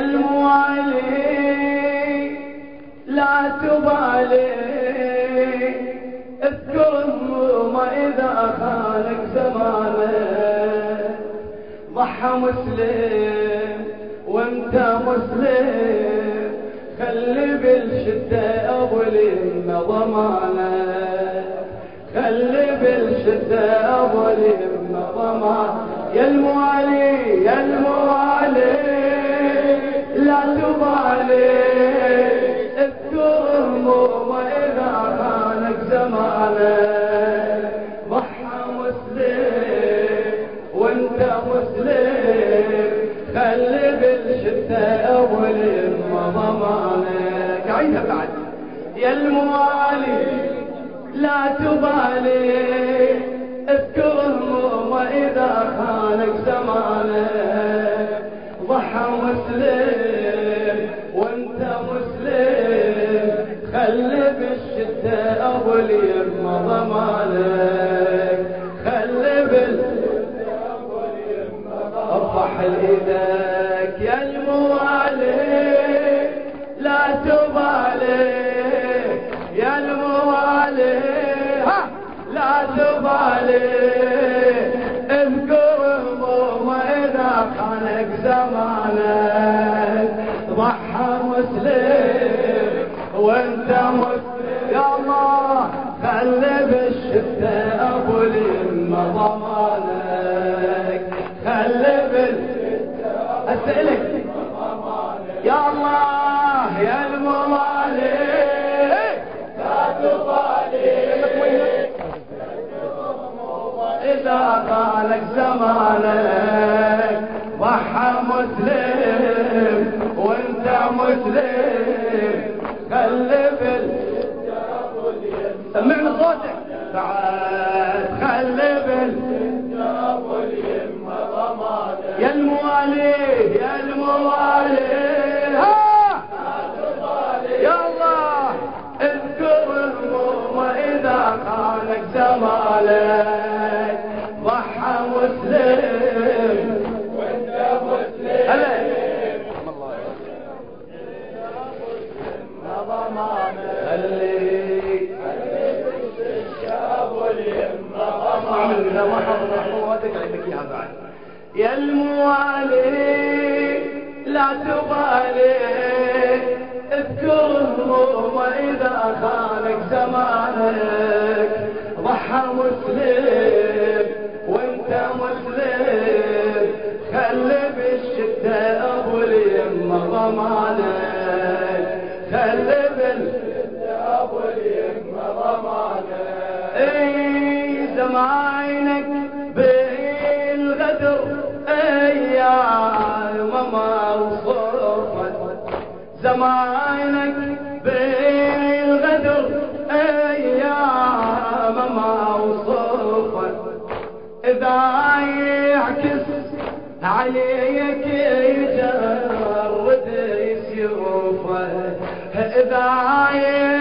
الموالي لا تبالي. اذكر ما إذا خانك زمانه. ضحى مسلم وانت مسلم. خلي بالشدة أبو اليمة ضمانة. خلي بالشدة أبو اليمة ضمانة. يا الموالي يا الموالي. لا تبالي اليمة ضمانك أسألك. يا الله يا الموالي لا تبالي إذا قالك زمانك. ضحى مسلم. وانت مسلم. يا الموالي يا الموالي يا الله اذكر الهموم إذا خانك زمانك لا تبالي اذكرهم وإذا خانك زمانك. ضحى مسلم وانت مسلم خلي بالشدة أبو اليمة ضمانك. خلي بالشدة أبو اليمة ضمانك. اي زماينك زماينك بالغدر أيام ما وصفت. إذا يعكس عليك يجرد سيوفه إذا يعكس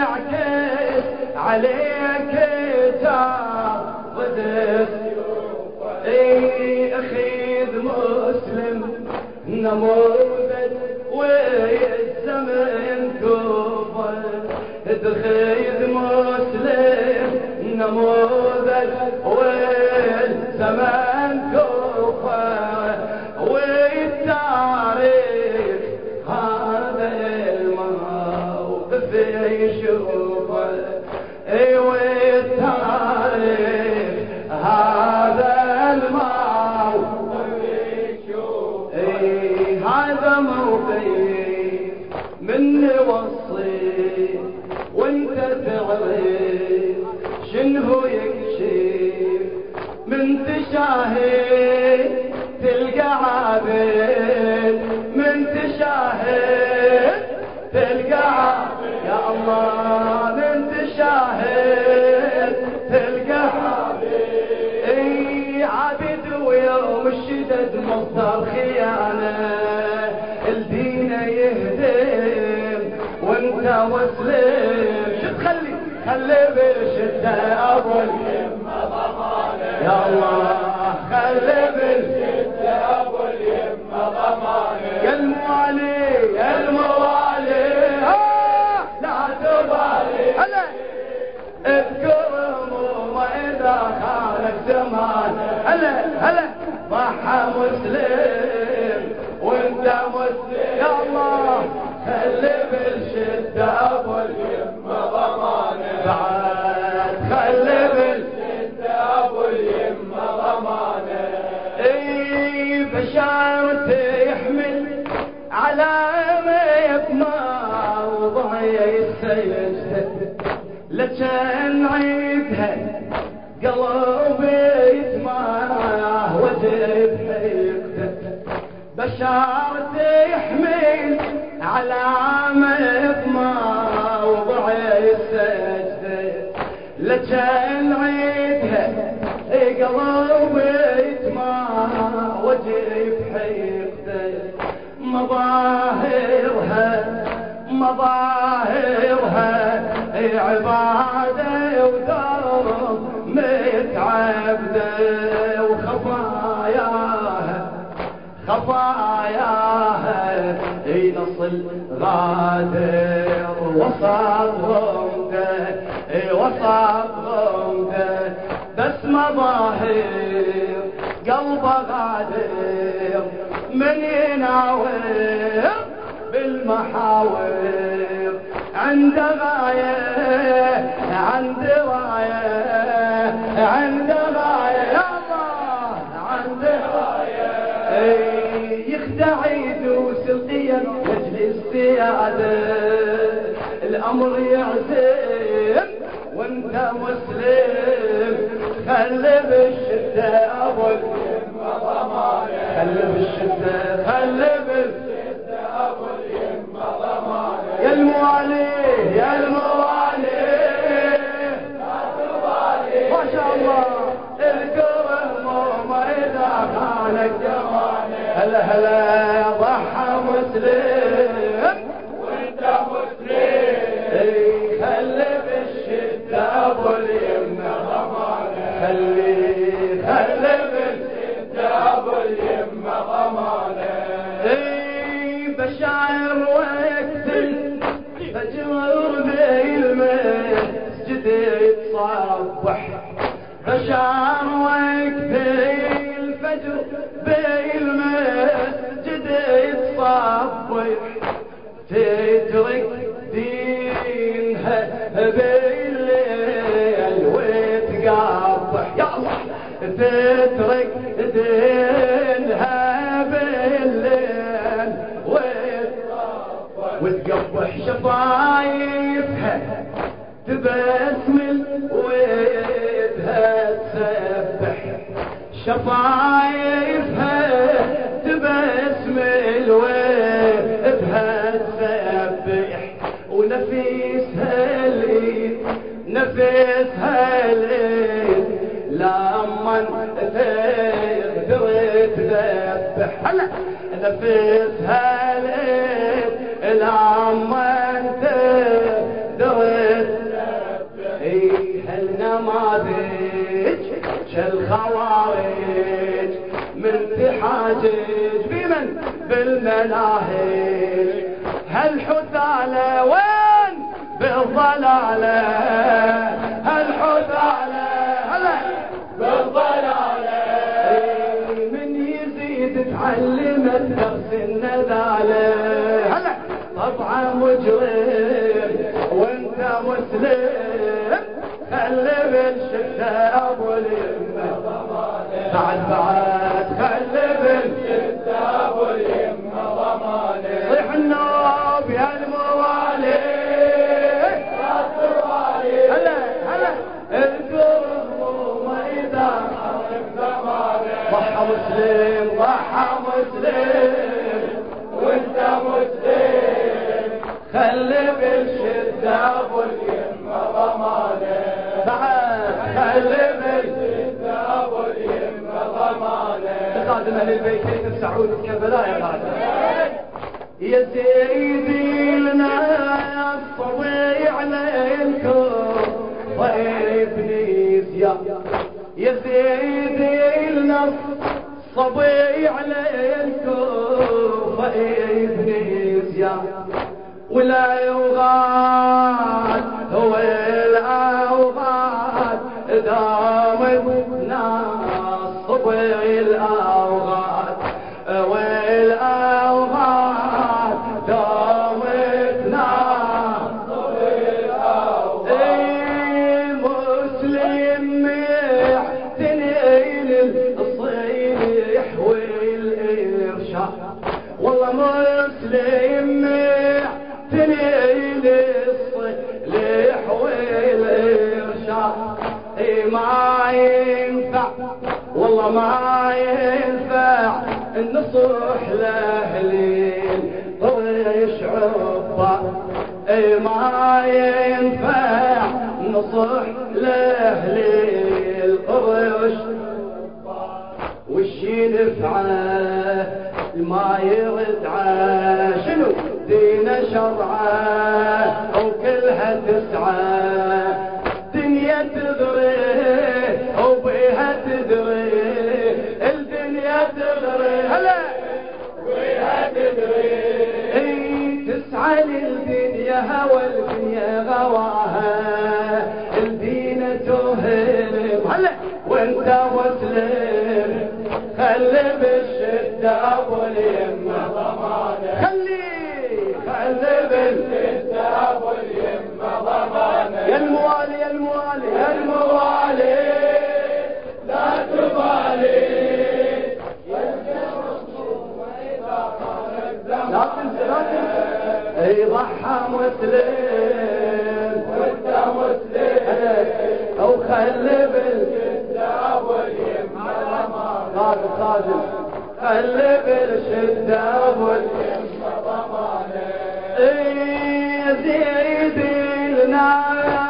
مسلم نموذج تشاهد تلقى عابد من تشاهد تلقى عابد يا الله من تشاهد تلقى عابد إي عابد ويوم الشدد مصدر خيانة. الدين يهدم وانت مسلم شو تخلي خلي اليمة ضمانه يا الله خلي بالجد أبو اليمه ضمانة. يا الموالي يا الموالي. آه! لا تبالي. هلا. اذكر همومه إذا خانت زمانة. هلا هلا. ضحى مسلم ما وضعي السيجده لكن عيدها قلبي يتمنى وجب حيقته بشارتي على ما وضعي السجده لكن عيدها قلبي يتمنى وجب حيقته مظاهرها مظاهرها عبادة ودار متعبدة وخفاياها خفاياها نصل غادر غمده وصل غمده بس مظاهر قلبه غادر من يناور بالمحاور. عند غاية عند غاية عند غاية. يا الله عند غاية يخدع يدوس القيم لاجل السيادة الأمر يعزم وأنت مسلم. خلي بالشدة ضمايا خلي بالشدة خلي جمالي هلا هلا ضحى مسلم. يتصبح تترك دينها بالليل وتقبح يا تترك ونفيسها الايد نفيسها الايد لما تقدر تذبح هلا نفيسها تعلمت نفس الندالة هلا. طبعا مجرم وانت مسلم. خلي بالشدة أبو اليمة ضحى مسلم ضحى مسلم وانت مسلم. خلي بالشدة ابو اليمة ضمانة. بعد خلي بالشدة اليمة ضمانة. خادم أهل البيت سعود كربلاء يا خادم يا سيدي. يا سيدي لنا الصبي عليكم وابني زياد ولا يغاد هو الأوغاد دامت ومسلم تنيل الصلح والإرشاد ما ينفع والله ما ينفع النصح لأهلين طرش عبا اي ما ينفع نصح لأهلين طرش وش ما يرد شنو دين شرعه وكلها تسعى. دنيا تغري وبيها تدري الدنيا تغري هلا! وبيها تدري. تسعى للدنيا هوى الدنيا غواها. الدين توهم هلا! وانت وسلم خلي بالشدة ابو اليمة ضمانه خلي! خلي ابو اليمة ضمانه يا الموالي يا الموالي. يا الموالي. خلي بالشدة واليم ضمانه اي زيد لنا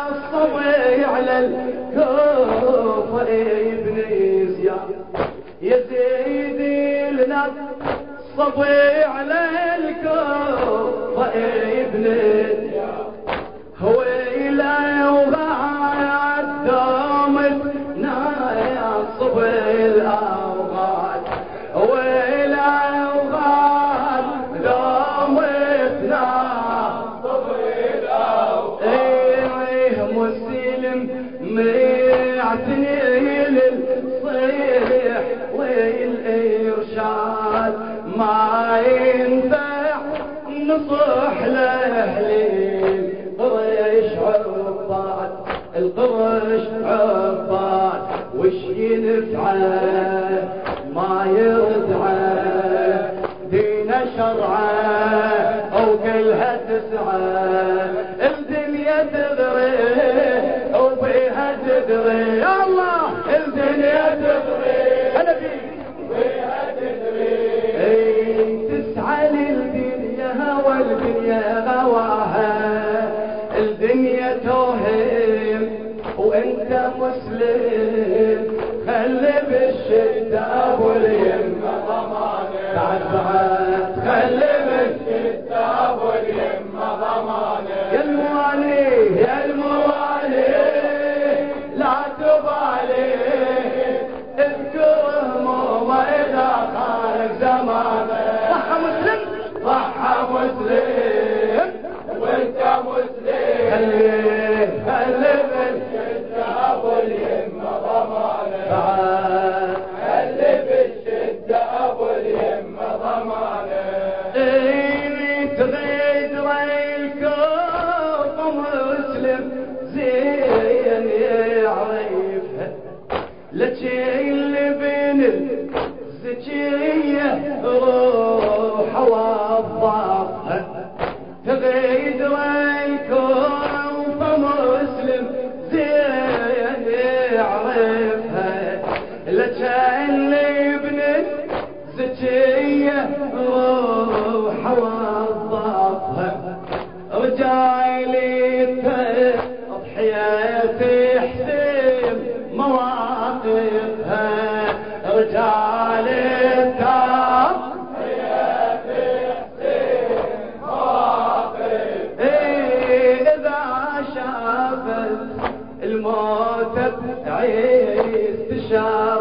الصبي على الكوفة. ابن زياد يا زيدي لنا صبي على الكوفة. ابن هو ما ينفع نصح والدنيا غواها الدنيا توهم وأنت مسلم. خلي بالشدة أبو اليمة ضمانه بعد. صح مسلم لشي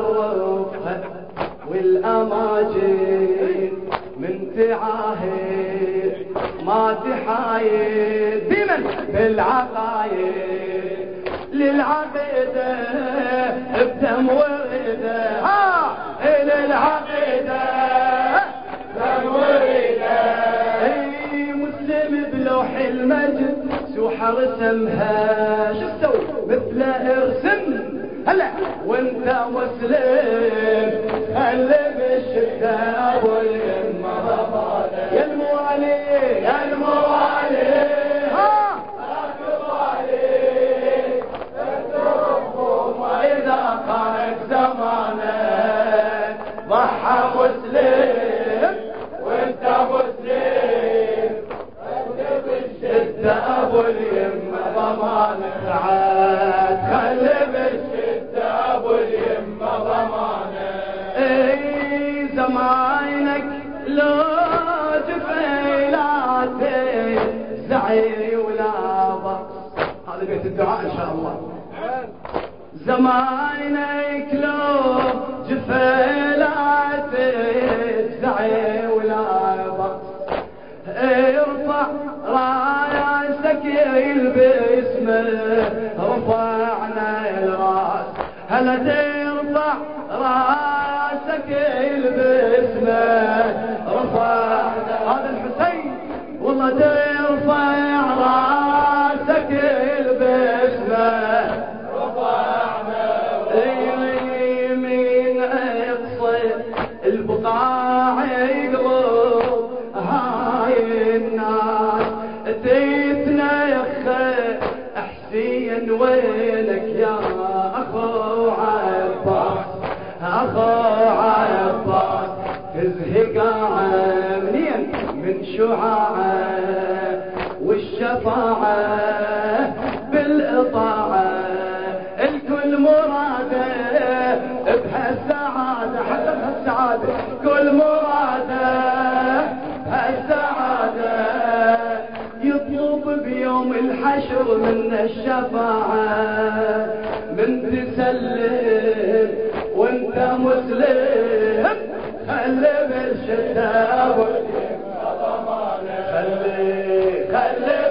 تشرفها والأماجد من تعاهد ما تحايد بمن بالعقايد للعقيدة بدم وردة ها للعقيدة بدم وردة اي مسلم بلوح المجد سوحة رسمها شو تسوي؟ مثل إرسم. هلا. وانت مسلم هلا بالشتاء زعيري ولا بقص هذا بيت الدعاء إن شاء الله. زمانك لو جفيلاتي زعيري ولا بقص ارفع راياسك باسمه رفعنا الراس. هلا ترفع رأسك باسمه رفع هذا والله ترفع راسك. من الشفاعة من تسلم وانت مسلم. خلي بالشتاء خلي خلي.